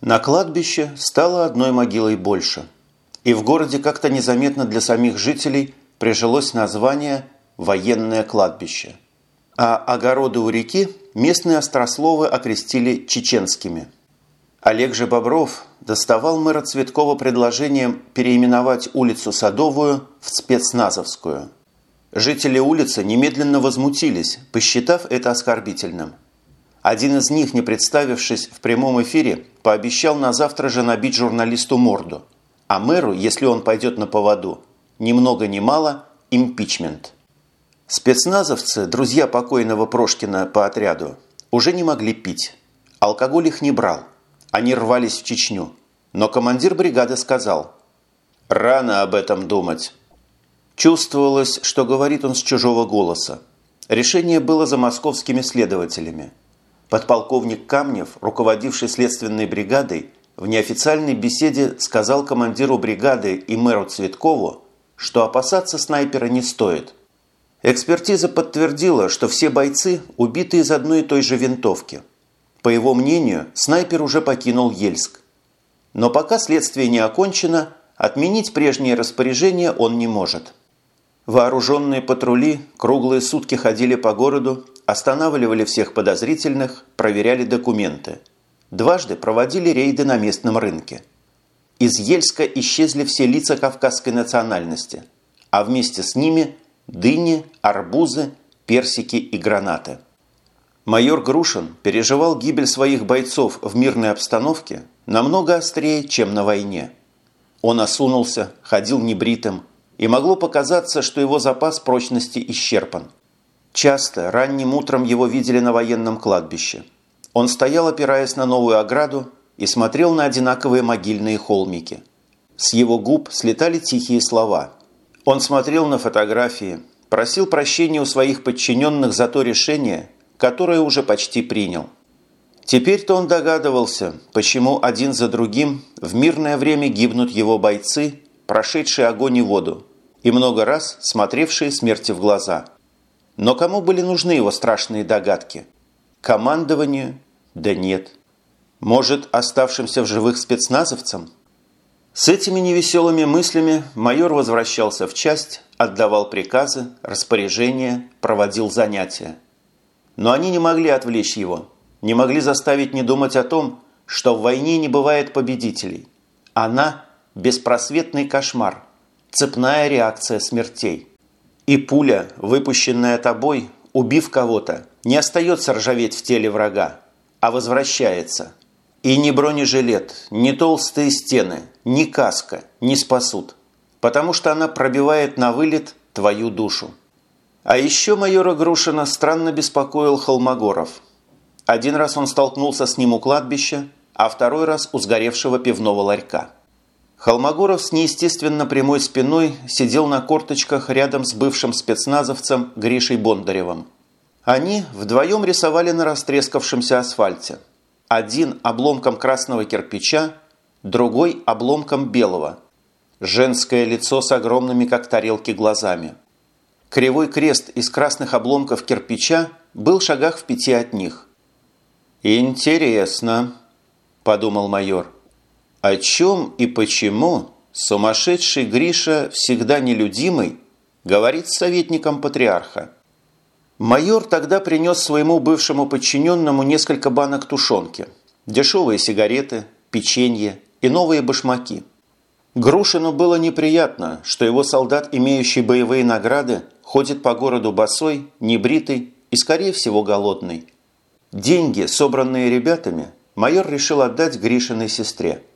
На кладбище стало одной могилой больше. И в городе как-то незаметно для самих жителей прижилось название «Военное кладбище». А огороды у реки местные острословы окрестили чеченскими. Олег же Бобров доставал мэра Цветкова предложением переименовать улицу Садовую в Спецназовскую. Жители улицы немедленно возмутились, посчитав это оскорбительным – один из них, не представившись в прямом эфире, пообещал на завтра же набить журналисту морду. А мэру, если он пойдет на поводу, ни много ни мало – импичмент. Спецназовцы, друзья покойного Прошкина по отряду, уже не могли пить. Алкоголь их не брал. Они рвались в Чечню. Но командир бригады сказал «Рано об этом думать». Чувствовалось, что говорит он с чужого голоса. Решение было за московскими следователями – Подполковник Камнев, руководивший следственной бригадой, в неофициальной беседе сказал командиру бригады и мэру Цветкову, что опасаться снайпера не стоит. Экспертиза подтвердила, что все бойцы убиты из одной и той же винтовки. По его мнению, снайпер уже покинул Ельск. Но пока следствие не окончено, отменить прежнее распоряжение он не может. Вооруженные патрули круглые сутки ходили по городу останавливали всех подозрительных, проверяли документы. Дважды проводили рейды на местном рынке. Из Ельска исчезли все лица кавказской национальности, а вместе с ними дыни, арбузы, персики и гранаты. Майор Грушин переживал гибель своих бойцов в мирной обстановке намного острее, чем на войне. Он осунулся, ходил небритым, и могло показаться, что его запас прочности исчерпан – Часто ранним утром его видели на военном кладбище. Он стоял, опираясь на новую ограду, и смотрел на одинаковые могильные холмики. С его губ слетали тихие слова. Он смотрел на фотографии, просил прощения у своих подчиненных за то решение, которое уже почти принял. Теперь-то он догадывался, почему один за другим в мирное время гибнут его бойцы, прошедшие огонь и воду, и много раз смотревшие смерти в глаза – но кому были нужны его страшные догадки? Командованию? Да нет. Может, оставшимся в живых спецназовцам? С этими невеселыми мыслями майор возвращался в часть, отдавал приказы, распоряжения, проводил занятия. Но они не могли отвлечь его, не могли заставить не думать о том, что в войне не бывает победителей. Она – беспросветный кошмар, цепная реакция смертей. И пуля, выпущенная тобой, убив кого-то, не остается ржаветь в теле врага, а возвращается. И ни бронежилет, ни толстые стены, ни каска не спасут, потому что она пробивает на вылет твою душу. А еще майора Грушина странно беспокоил Холмогоров. Один раз он столкнулся с ним у кладбища, а второй раз у сгоревшего пивного ларька. Холмогоров с неестественно прямой спиной сидел на корточках рядом с бывшим спецназовцем Гришей Бондаревым. Они вдвоем рисовали на растрескавшемся асфальте. Один обломком красного кирпича, другой обломком белого. Женское лицо с огромными, как тарелки, глазами. Кривой крест из красных обломков кирпича был в шагах в пяти от них. «Интересно», – подумал майор. О чем и почему сумасшедший Гриша, всегда нелюдимый, говорит с советником патриарха? Майор тогда принес своему бывшему подчиненному несколько банок тушенки, дешевые сигареты, печенье и новые башмаки. Грушину было неприятно, что его солдат, имеющий боевые награды, ходит по городу босой, небритый и, скорее всего, голодный. Деньги, собранные ребятами, майор решил отдать Гришиной сестре –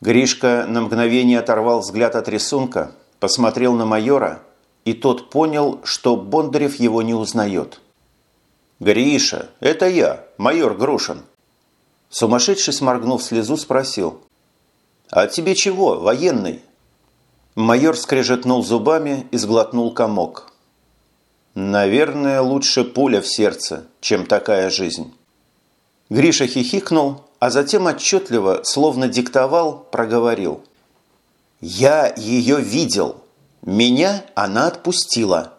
Гришка на мгновение оторвал взгляд от рисунка, посмотрел на майора, и тот понял, что Бондарев его не узнает. «Гриша, это я, майор Грушин». Сумасшедший, сморгнув слезу, спросил. «А тебе чего, военный?» Майор скрежетнул зубами и сглотнул комок. «Наверное, лучше пуля в сердце, чем такая жизнь». Гриша хихикнул, а затем отчетливо, словно диктовал, проговорил. «Я ее видел. Меня она отпустила».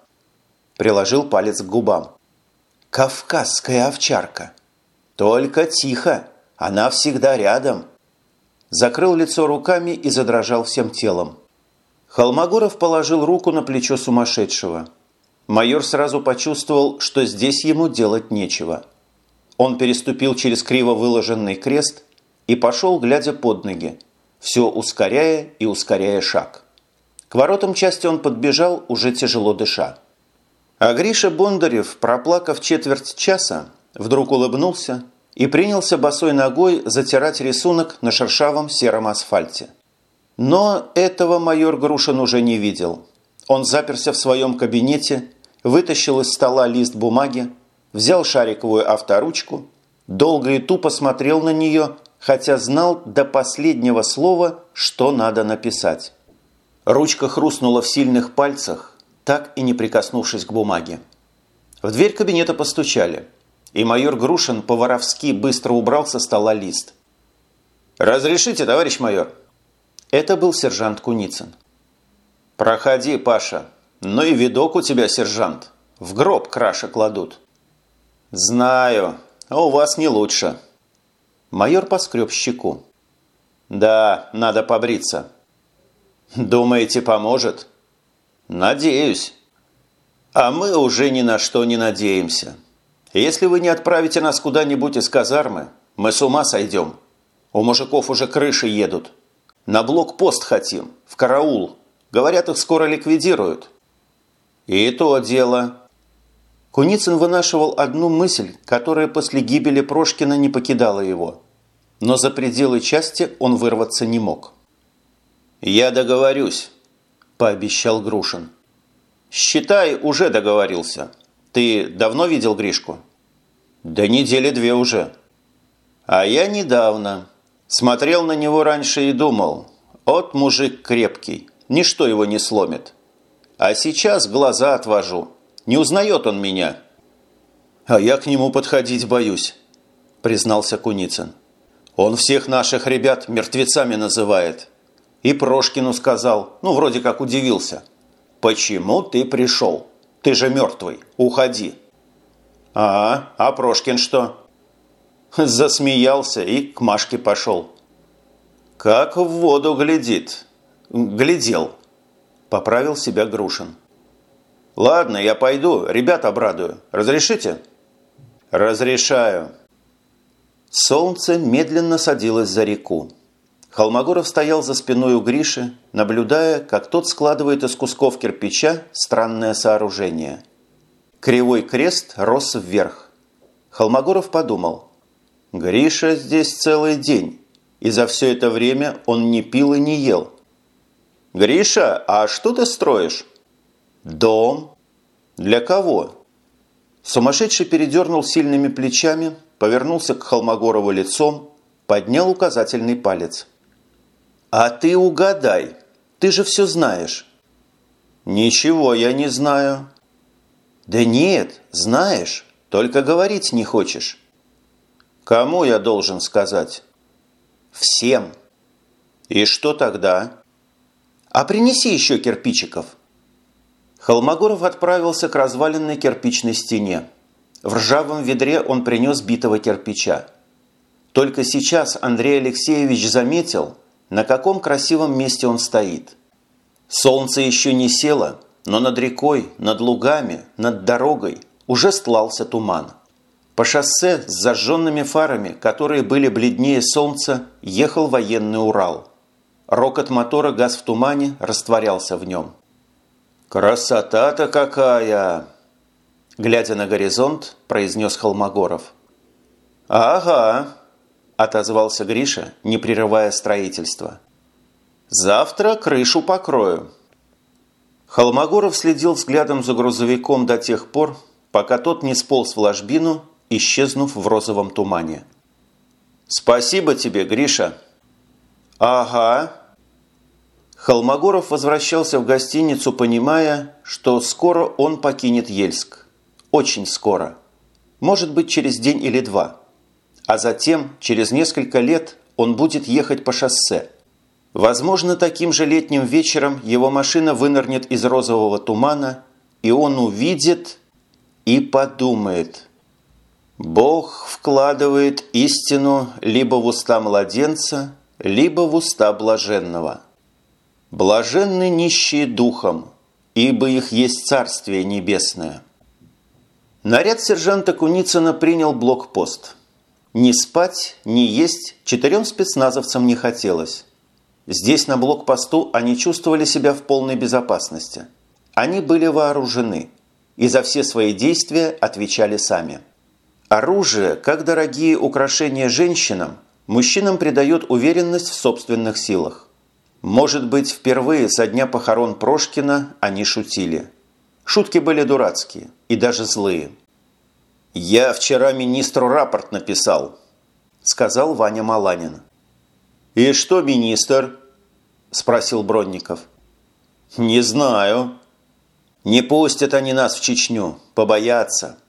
Приложил палец к губам. «Кавказская овчарка. Только тихо. Она всегда рядом. закрыл лицо руками и задрожал всем телом. Холмогоров положил руку на плечо сумасшедшего. Майор сразу почувствовал, что здесь ему делать нечего. Он переступил через криво выложенный крест и пошел, глядя под ноги, все ускоряя и ускоряя шаг. К воротам части он подбежал, уже тяжело дыша. А Гриша Бондарев, проплакав четверть часа, вдруг улыбнулся и принялся босой ногой затирать рисунок на шершавом сером асфальте. Но этого майор Грушин уже не видел. Он заперся в своем кабинете, вытащил из стола лист бумаги, взял шариковую авторучку, долго и тупо смотрел на нее, хотя знал до последнего слова, что надо написать. Ручка хрустнула в сильных пальцах, так и не прикоснувшись к бумаге. В дверь кабинета постучали, и майор Грушин по-воровски быстро убрал со стола лист. «Разрешите, товарищ майор?» Это был сержант Куницын. «Проходи, Паша. Ну и видок у тебя, сержант. В гроб краша кладут». «Знаю. А у вас не лучше». Майор поскреб щеку. «Да, надо побриться». «Думаете, поможет?» «Надеюсь». «А мы уже ни на что не надеемся. Если вы не отправите нас куда-нибудь из казармы, мы с ума сойдем. У мужиков уже крыши едут. На блокпост хотим, в караул. Говорят, их скоро ликвидируют». «И то дело». Куницын вынашивал одну мысль, которая после гибели Прошкина не покидала его. Но за пределы части он вырваться не мог. «Я договорюсь» пообещал Грушин. «Считай, уже договорился. Ты давно видел Гришку?» «Да недели две уже». «А я недавно. Смотрел на него раньше и думал, от мужик крепкий, ничто его не сломит. А сейчас глаза отвожу. Не узнает он меня». «А я к нему подходить боюсь», – признался Куницын. «Он всех наших ребят мертвецами называет. И Прошкину сказал, ну, вроде как удивился. «Почему ты пришел? Ты же мертвый. Уходи». «А, а Прошкин что?» Засмеялся и к Машке пошел. «Как в воду глядит». «Глядел», – поправил себя Грушин. «Ладно, я пойду, ребят обрадую. Разрешите?» «Разрешаю». Солнце медленно садилось за реку. Холмогоров стоял за спиной у Гриши, наблюдая, как тот складывает из кусков кирпича странное сооружение. Кривой крест рос вверх. Холмогоров подумал, «Гриша здесь целый день, и за все это время он не пил и не ел». «Гриша, а что ты строишь?» «Дом». «Для кого?» Сумасшедший передернул сильными плечами, повернулся к Холмогорову лицом, поднял указательный палец. «А ты угадай, ты же все знаешь». «Ничего я не знаю». «Да нет, знаешь, только говорить не хочешь». «Кому я должен сказать?» «Всем». «И что тогда?» «А принеси еще кирпичиков». Холмогоров отправился к разваленной кирпичной стене. В ржавом ведре он принес битого кирпича. Только сейчас Андрей Алексеевич заметил, на каком красивом месте он стоит. Солнце еще не село, но над рекой, над лугами, над дорогой уже стлался туман. По шоссе с зажженными фарами, которые были бледнее солнца, ехал военный Урал. Рокот мотора газ в тумане растворялся в нем. «Красота-то какая!» Глядя на горизонт, произнес Холмогоров. «Ага!» отозвался Гриша, не прерывая строительство. «Завтра крышу покрою». Холмогоров следил взглядом за грузовиком до тех пор, пока тот не сполз в ложбину, исчезнув в розовом тумане. «Спасибо тебе, Гриша!» «Ага!» Холмогоров возвращался в гостиницу, понимая, что скоро он покинет Ельск. Очень скоро. Может быть, через день или два – а затем, через несколько лет, он будет ехать по шоссе. Возможно, таким же летним вечером его машина вынырнет из розового тумана, и он увидит и подумает. Бог вкладывает истину либо в уста младенца, либо в уста блаженного. Блаженны нищие духом, ибо их есть Царствие Небесное. Наряд сержанта Куницына принял блокпост. Ни спать, ни есть четырем спецназовцам не хотелось. Здесь, на блокпосту, они чувствовали себя в полной безопасности. Они были вооружены и за все свои действия отвечали сами. Оружие, как дорогие украшения женщинам, мужчинам придает уверенность в собственных силах. Может быть, впервые со дня похорон Прошкина они шутили. Шутки были дурацкие и даже злые. «Я вчера министру рапорт написал», – сказал Ваня Маланин. «И что, министр?» – спросил Бронников. «Не знаю». «Не пустят они нас в Чечню, побоятся.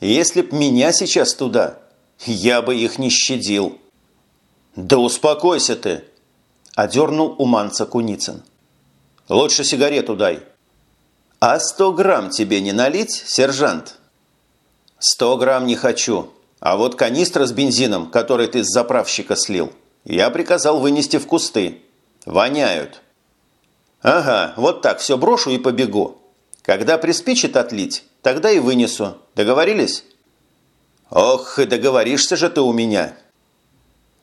Если б меня сейчас туда, я бы их не щадил». «Да успокойся ты!» – одернул уманца Куницын. «Лучше сигарету дай». «А сто грамм тебе не налить, сержант?» «Сто грамм не хочу. А вот канистра с бензином, который ты с заправщика слил, я приказал вынести в кусты. Воняют». «Ага, вот так все брошу и побегу. Когда приспичит отлить, тогда и вынесу. Договорились?» «Ох, и договоришься же ты у меня!»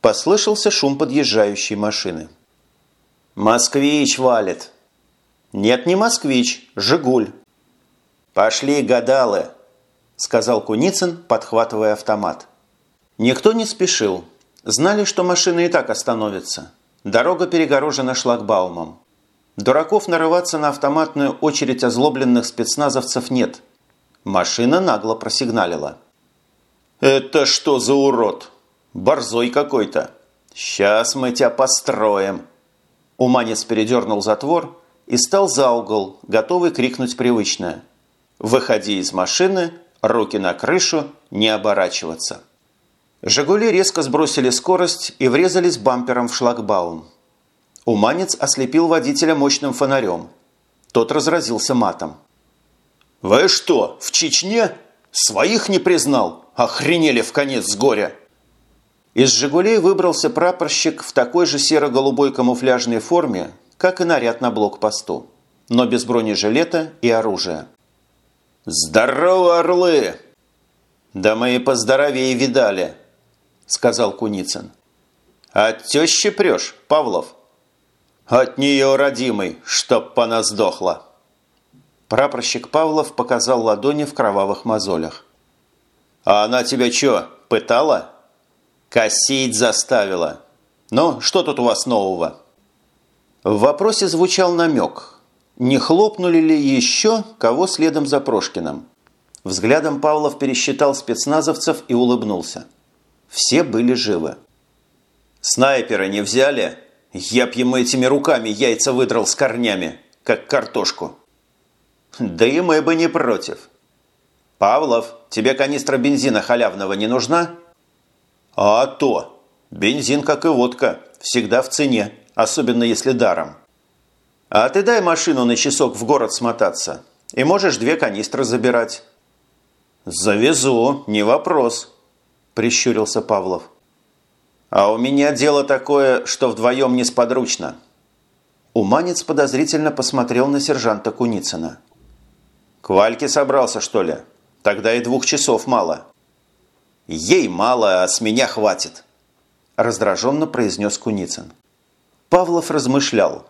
Послышался шум подъезжающей машины. «Москвич валит!» «Нет, не москвич, Жигуль!» «Пошли, гадалы!» сказал Куницын, подхватывая автомат. Никто не спешил. Знали, что машина и так остановится. Дорога перегорожена шлагбаумом. Дураков нарываться на автоматную очередь озлобленных спецназовцев нет. Машина нагло просигналила. «Это что за урод? Борзой какой-то. Сейчас мы тебя построим!» Уманец передернул затвор и стал за угол, готовый крикнуть привычное. «Выходи из машины, руки на крышу, не оборачиваться!» «Жигули» резко сбросили скорость и врезались бампером в шлагбаум. Уманец ослепил водителя мощным фонарем. Тот разразился матом. «Вы что, в Чечне? Своих не признал? Охренели в конец с горя!» Из «Жигулей» выбрался прапорщик в такой же серо-голубой камуфляжной форме, как и наряд на блокпосту, но без бронежилета и оружия. «Здорово, орлы!» «Да мы и поздоровее видали», – сказал Куницын. «От тещи прешь, Павлов?» «От нее, родимый, чтоб по нас сдохла!» Прапорщик Павлов показал ладони в кровавых мозолях. «А она тебя что, пытала?» «Косить заставила. Ну, что тут у вас нового?» В вопросе звучал намек. Не хлопнули ли еще кого следом за Прошкиным? Взглядом Павлов пересчитал спецназовцев и улыбнулся. Все были живы. «Снайпера не взяли?» Я б ему этими руками яйца выдрал с корнями, как картошку. Да и мы бы не против. Павлов, тебе канистра бензина халявного не нужна? А то. Бензин, как и водка, всегда в цене, особенно если даром. А ты дай машину на часок в город смотаться, и можешь две канистры забирать. «Завезу, не вопрос», – прищурился Павлов. «А у меня дело такое, что вдвоем несподручно». Уманец подозрительно посмотрел на сержанта Куницына. «К Вальке собрался, что ли? Тогда и двух часов мало». «Ей мало, а с меня хватит», – раздраженно произнес Куницын. Павлов размышлял,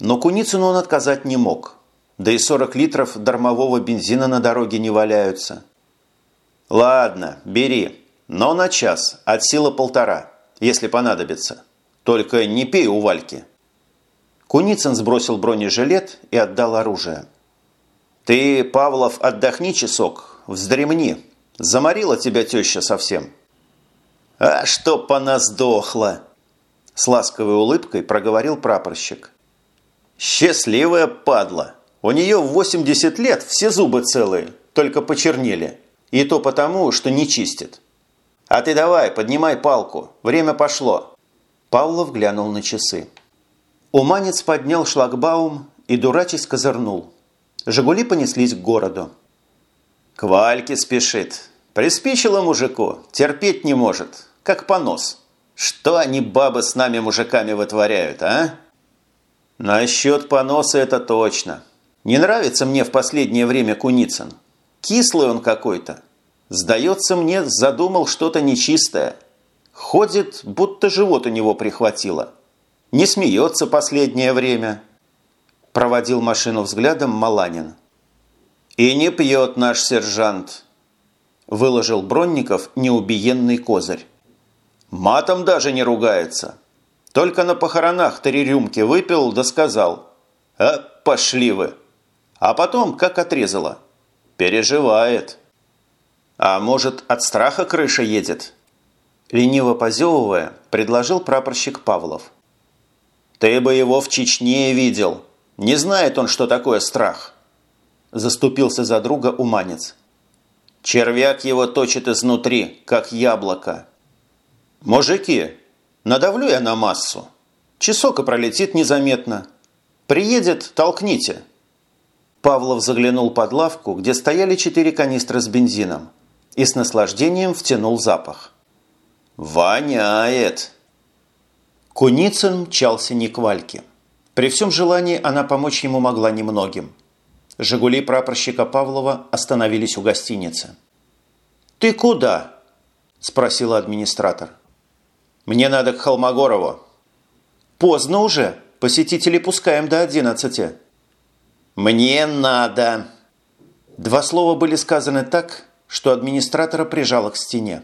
но Куницыну он отказать не мог. Да и 40 литров дармового бензина на дороге не валяются. «Ладно, бери, но на час, от силы полтора» если понадобится. Только не пей у Вальки». Куницын сбросил бронежилет и отдал оружие. «Ты, Павлов, отдохни часок, вздремни. Заморила тебя теща совсем». «А чтоб она сдохла!» С ласковой улыбкой проговорил прапорщик. «Счастливая падла! У нее в 80 лет все зубы целые, только почернели. И то потому, что не чистит. «А ты давай, поднимай палку. Время пошло». Павлов глянул на часы. Уманец поднял шлагбаум и дурачись козырнул. «Жигули» понеслись к городу. «К Вальке спешит. Приспичило мужику. Терпеть не может. Как понос. Что они, бабы, с нами, мужиками, вытворяют, а? Насчет поноса это точно. Не нравится мне в последнее время Куницын. Кислый он какой-то. Сдается мне, задумал что-то нечистое. Ходит, будто живот у него прихватило. Не смеется последнее время. Проводил машину взглядом Маланин. И не пьет наш сержант. Выложил Бронников неубиенный козырь. Матом даже не ругается. Только на похоронах три рюмки выпил да сказал. «А, пошли вы!» А потом как отрезало. Переживает. А может, от страха крыша едет? Лениво позевывая, предложил прапорщик Павлов. Ты бы его в Чечне видел. Не знает он, что такое страх. Заступился за друга Уманец. Червяк его точит изнутри, как яблоко. «Мужики, надавлю я на массу. Часок и пролетит незаметно. Приедет, толкните». Павлов заглянул под лавку, где стояли четыре канистры с бензином, и с наслаждением втянул запах. «Воняет!» Куницын мчался не к Вальке. При всем желании она помочь ему могла немногим. «Жигули» прапорщика Павлова остановились у гостиницы. «Ты куда?» – спросила администратор. Мне надо к Холмогорову». «Поздно уже. Посетителей пускаем до одиннадцати». «Мне надо». Два слова были сказаны так, что администратора прижало к стене.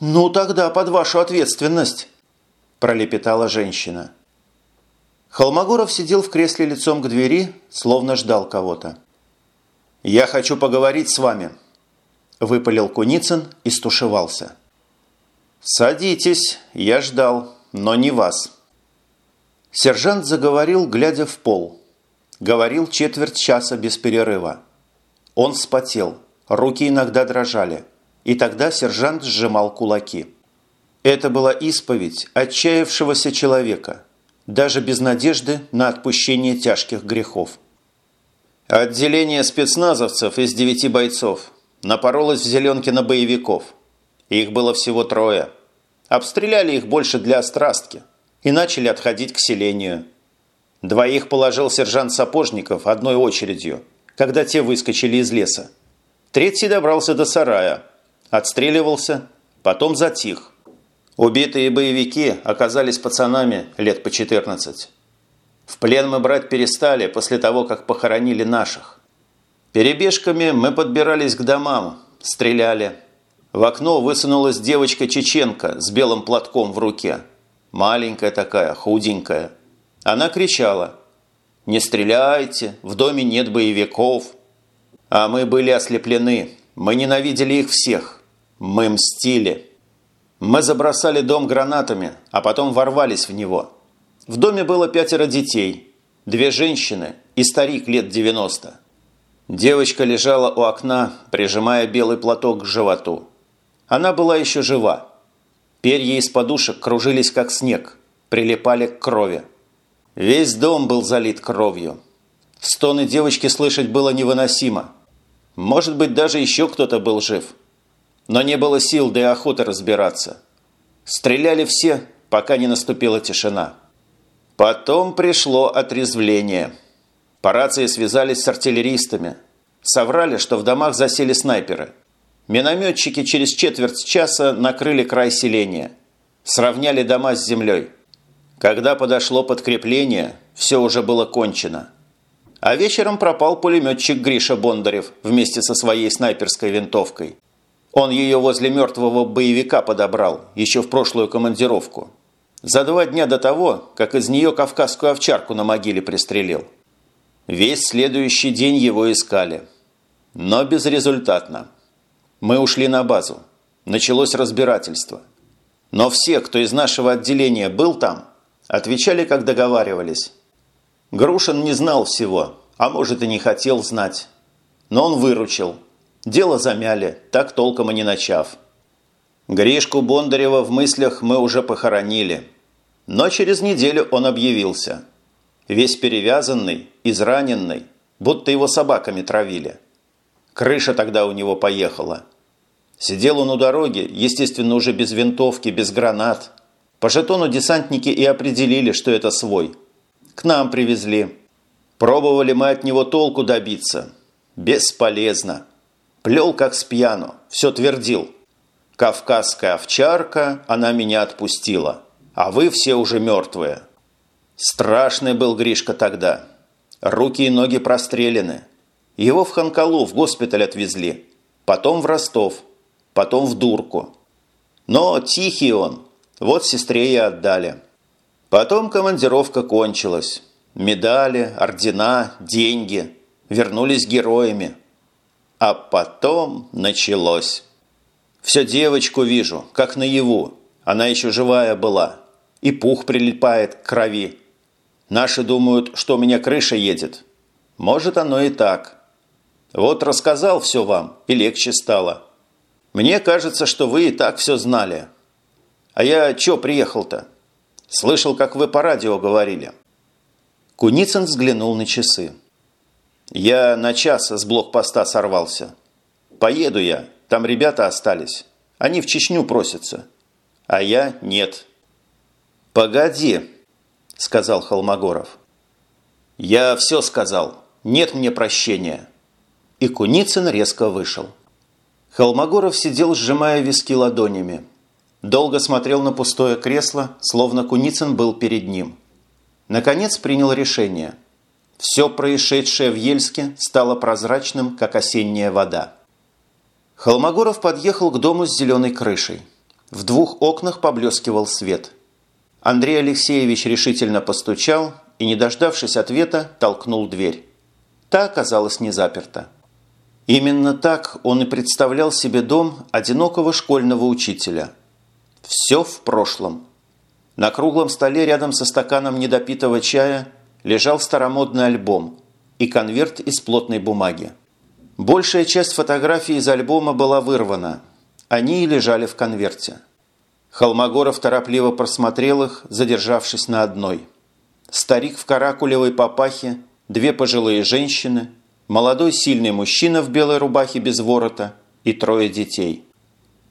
«Ну тогда под вашу ответственность», – пролепетала женщина. Холмогоров сидел в кресле лицом к двери, словно ждал кого-то. «Я хочу поговорить с вами», – выпалил Куницын и стушевался. «Садитесь, я ждал, но не вас». Сержант заговорил, глядя в пол. Говорил четверть часа без перерыва. Он вспотел, руки иногда дрожали, и тогда сержант сжимал кулаки. Это была исповедь отчаявшегося человека, даже без надежды на отпущение тяжких грехов. Отделение спецназовцев из девяти бойцов напоролось в зеленке на боевиков – их было всего трое. Обстреляли их больше для острастки и начали отходить к селению. Двоих положил сержант Сапожников одной очередью, когда те выскочили из леса. Третий добрался до сарая, отстреливался, потом затих. Убитые боевики оказались пацанами лет по 14. В плен мы брать перестали после того, как похоронили наших. Перебежками мы подбирались к домам, стреляли, в окно высунулась девочка-чеченка с белым платком в руке. Маленькая такая, худенькая. Она кричала «Не стреляйте, в доме нет боевиков». А мы были ослеплены, мы ненавидели их всех. Мы мстили. Мы забросали дом гранатами, а потом ворвались в него. В доме было пятеро детей, две женщины и старик лет 90. Девочка лежала у окна, прижимая белый платок к животу. Она была еще жива. Перья из подушек кружились, как снег, прилипали к крови. Весь дом был залит кровью. Стоны девочки слышать было невыносимо. Может быть, даже еще кто-то был жив. Но не было сил да и охоты разбираться. Стреляли все, пока не наступила тишина. Потом пришло отрезвление. По рации связались с артиллеристами. Соврали, что в домах засели снайперы – Минометчики через четверть часа накрыли край селения. Сравняли дома с землей. Когда подошло подкрепление, все уже было кончено. А вечером пропал пулеметчик Гриша Бондарев вместе со своей снайперской винтовкой. Он ее возле мертвого боевика подобрал, еще в прошлую командировку. За два дня до того, как из нее кавказскую овчарку на могиле пристрелил. Весь следующий день его искали. Но безрезультатно. Мы ушли на базу. Началось разбирательство. Но все, кто из нашего отделения был там, отвечали, как договаривались. Грушин не знал всего, а может и не хотел знать. Но он выручил. Дело замяли, так толком и не начав. Гришку Бондарева в мыслях мы уже похоронили. Но через неделю он объявился. Весь перевязанный, израненный, будто его собаками травили. Крыша тогда у него поехала. Сидел он у дороги, естественно, уже без винтовки, без гранат. По жетону десантники и определили, что это свой. К нам привезли. Пробовали мы от него толку добиться. Бесполезно. Плел как с пьяну, все твердил. Кавказская овчарка, она меня отпустила. А вы все уже мертвые. Страшный был Гришка тогда. Руки и ноги прострелены. Его в Ханкалу в госпиталь отвезли. Потом в Ростов. Потом в Дурку. Но тихий он. Вот сестре и отдали. Потом командировка кончилась. Медали, ордена, деньги. Вернулись героями. А потом началось. Все девочку вижу, как наяву. Она еще живая была. И пух прилипает к крови. Наши думают, что у меня крыша едет. Может, оно и так. Вот рассказал все вам, и легче стало. Мне кажется, что вы и так все знали. А я чё приехал-то? Слышал, как вы по радио говорили. Куницын взглянул на часы. Я на час с блокпоста сорвался. Поеду я, там ребята остались. Они в Чечню просятся. А я нет. Погоди, сказал Холмогоров. Я все сказал. Нет мне прощения. И Куницын резко вышел. Холмогоров сидел, сжимая виски ладонями. Долго смотрел на пустое кресло, словно Куницын был перед ним. Наконец принял решение – все происшедшее в Ельске стало прозрачным, как осенняя вода. Холмогоров подъехал к дому с зеленой крышей. В двух окнах поблескивал свет. Андрей Алексеевич решительно постучал и, не дождавшись ответа, толкнул дверь. Та оказалась не заперта. Именно так он и представлял себе дом одинокого школьного учителя. Все в прошлом. На круглом столе рядом со стаканом недопитого чая – лежал старомодный альбом и конверт из плотной бумаги. Большая часть фотографий из альбома была вырвана. Они и лежали в конверте. Холмогоров торопливо просмотрел их, задержавшись на одной. Старик в каракулевой папахе, две пожилые женщины, молодой сильный мужчина в белой рубахе без ворота и трое детей.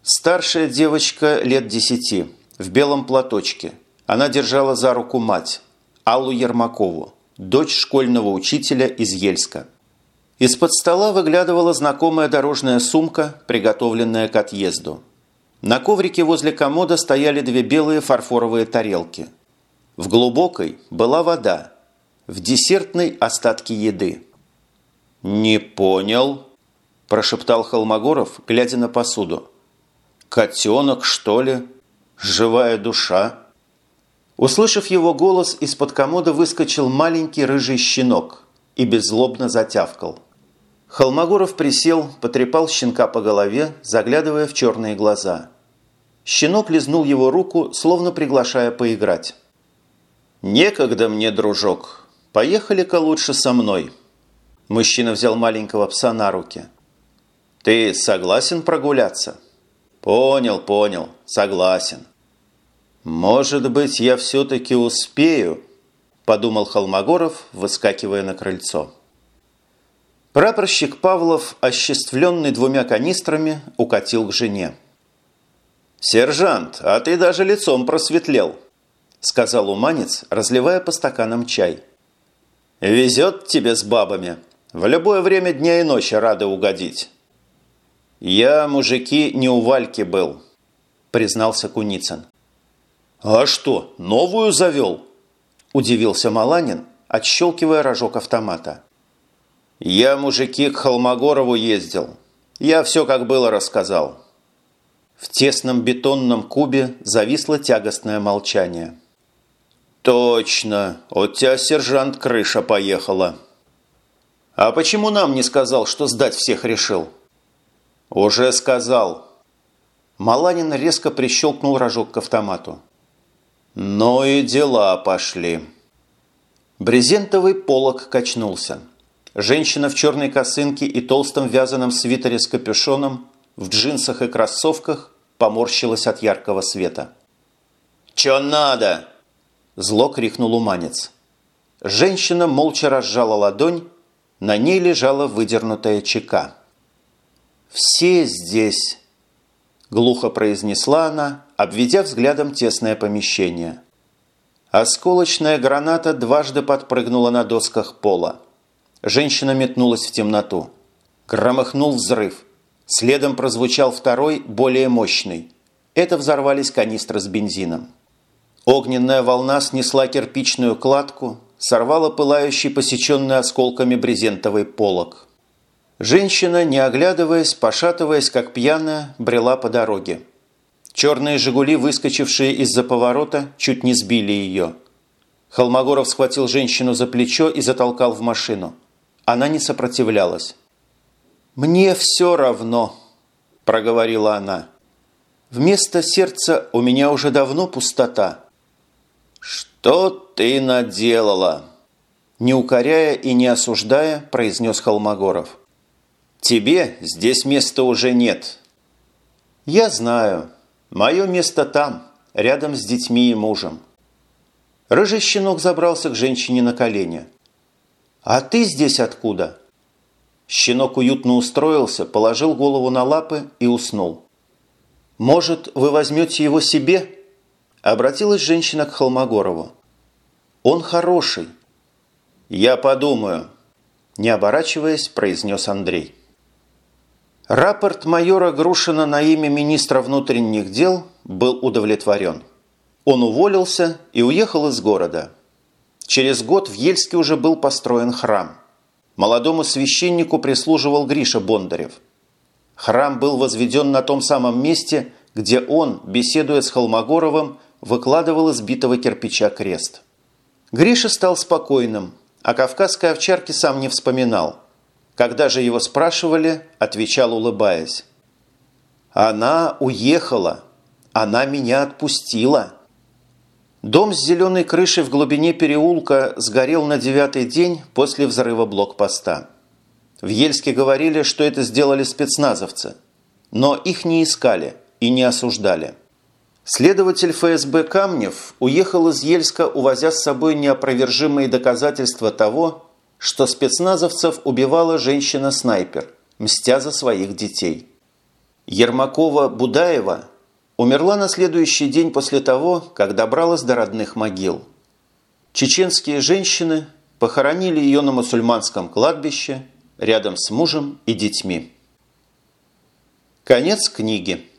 Старшая девочка лет десяти, в белом платочке. Она держала за руку мать. Аллу Ермакову, дочь школьного учителя из Ельска. Из-под стола выглядывала знакомая дорожная сумка, приготовленная к отъезду. На коврике возле комода стояли две белые фарфоровые тарелки. В глубокой была вода, в десертной остатки еды. «Не понял», – прошептал Холмогоров, глядя на посуду. «Котенок, что ли? Живая душа?» Услышав его голос, из-под комода выскочил маленький рыжий щенок и беззлобно затявкал. Холмогоров присел, потрепал щенка по голове, заглядывая в черные глаза. Щенок лизнул его руку, словно приглашая поиграть. «Некогда мне, дружок. Поехали-ка лучше со мной». Мужчина взял маленького пса на руки. «Ты согласен прогуляться?» «Понял, понял. Согласен. «Может быть, я все-таки успею», – подумал Холмогоров, выскакивая на крыльцо. Прапорщик Павлов, осчастливленный двумя канистрами, укатил к жене. «Сержант, а ты даже лицом просветлел», – сказал уманец, разливая по стаканам чай. «Везет тебе с бабами. В любое время дня и ночи рады угодить». «Я, мужики, не у Вальки был», – признался Куницын. «А что, новую завел?» – удивился Маланин, отщелкивая рожок автомата. «Я, мужики, к Холмогорову ездил. Я все как было рассказал». В тесном бетонном кубе зависло тягостное молчание. «Точно! От тебя, сержант, крыша поехала!» «А почему нам не сказал, что сдать всех решил?» «Уже сказал!» Маланин резко прищелкнул рожок к автомату. «Ну и дела пошли». Брезентовый полог качнулся. Женщина в черной косынке и толстом вязаном свитере с капюшоном, в джинсах и кроссовках, поморщилась от яркого света. «Чё надо?» – зло крикнул уманец. Женщина молча разжала ладонь, на ней лежала выдернутая чека. «Все здесь», – глухо произнесла она, обведя взглядом тесное помещение. Осколочная граната дважды подпрыгнула на досках пола. Женщина метнулась в темноту. Громыхнул взрыв. Следом прозвучал второй, более мощный. Это взорвались канистры с бензином. Огненная волна снесла кирпичную кладку, сорвала пылающий посеченный осколками брезентовый полог. Женщина, не оглядываясь, пошатываясь, как пьяная, брела по дороге. Черные «Жигули», выскочившие из-за поворота, чуть не сбили ее. Холмогоров схватил женщину за плечо и затолкал в машину. Она не сопротивлялась. «Мне все равно», – проговорила она. «Вместо сердца у меня уже давно пустота». «Что ты наделала?» Не укоряя и не осуждая, произнес Холмогоров. «Тебе здесь места уже нет». «Я знаю. Мое место там, рядом с детьми и мужем». Рыжий щенок забрался к женщине на колени. «А ты здесь откуда?» Щенок уютно устроился, положил голову на лапы и уснул. «Может, вы возьмете его себе?» Обратилась женщина к Холмогорову. «Он хороший». «Я подумаю», – не оборачиваясь, произнес Андрей. Рапорт майора Грушина на имя министра внутренних дел был удовлетворен. Он уволился и уехал из города. Через год в Ельске уже был построен храм. Молодому священнику прислуживал Гриша Бондарев. Храм был возведен на том самом месте, где он, беседуя с Холмогоровым, выкладывал из битого кирпича крест. Гриша стал спокойным, а кавказской овчарке сам не вспоминал. Когда же его спрашивали, отвечал, улыбаясь. «Она уехала. Она меня отпустила». Дом с зеленой крышей в глубине переулка сгорел на девятый день после взрыва блокпоста. В Ельске говорили, что это сделали спецназовцы. Но их не искали и не осуждали. Следователь ФСБ Камнев уехал из Ельска, увозя с собой неопровержимые доказательства того, что спецназовцев убивала женщина-снайпер, мстя за своих детей. Ермакова-Будаева умерла на следующий день после того, как добралась до родных могил. Чеченские женщины похоронили ее на мусульманском кладбище рядом с мужем и детьми. Конец книги.